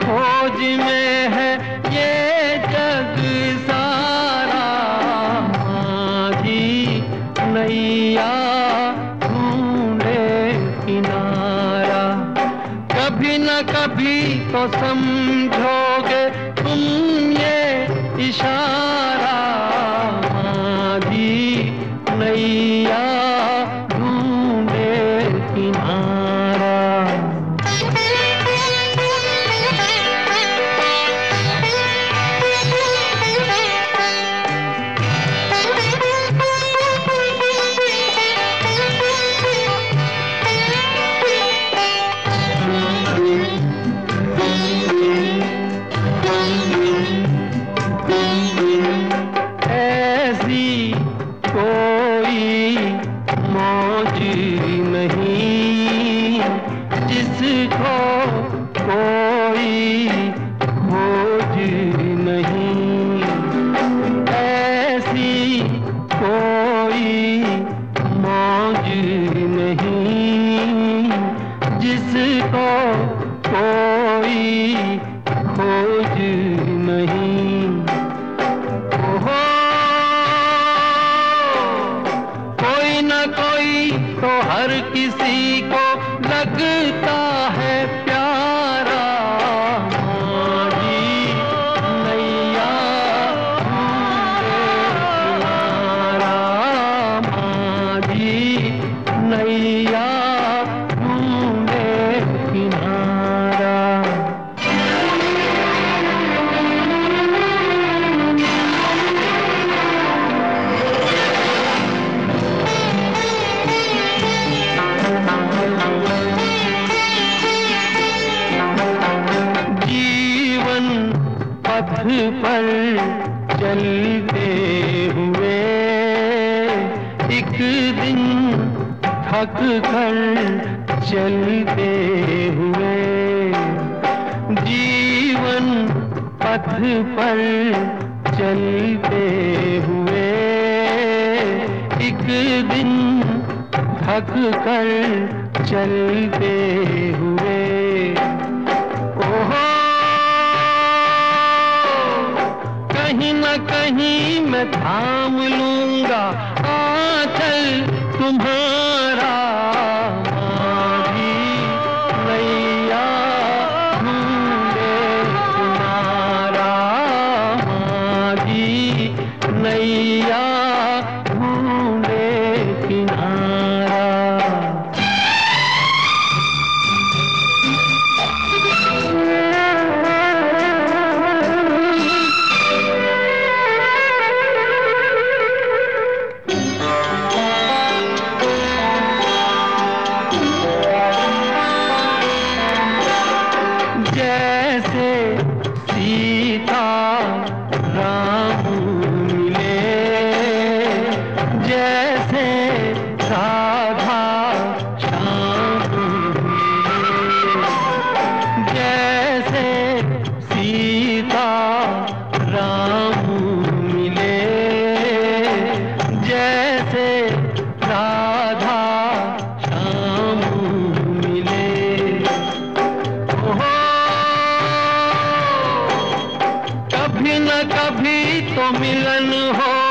खोज में है ये जग सारा माझी नैया ढूंढे किनारा। कभी न कभी तो समझोगे कोई खोज नहीं। ओहो कोई न कोई तो हर किसी को लगता पथ पर चलते हुए एक दिन थक कर चलते हुए जीवन पथ पर चलते हुए एक दिन थक कर चलते हुए ओहो कहीं न कहीं मैं थाम लूँगा आंचल तुम्हारा। नैया कभी न कभी तो मिलन हो।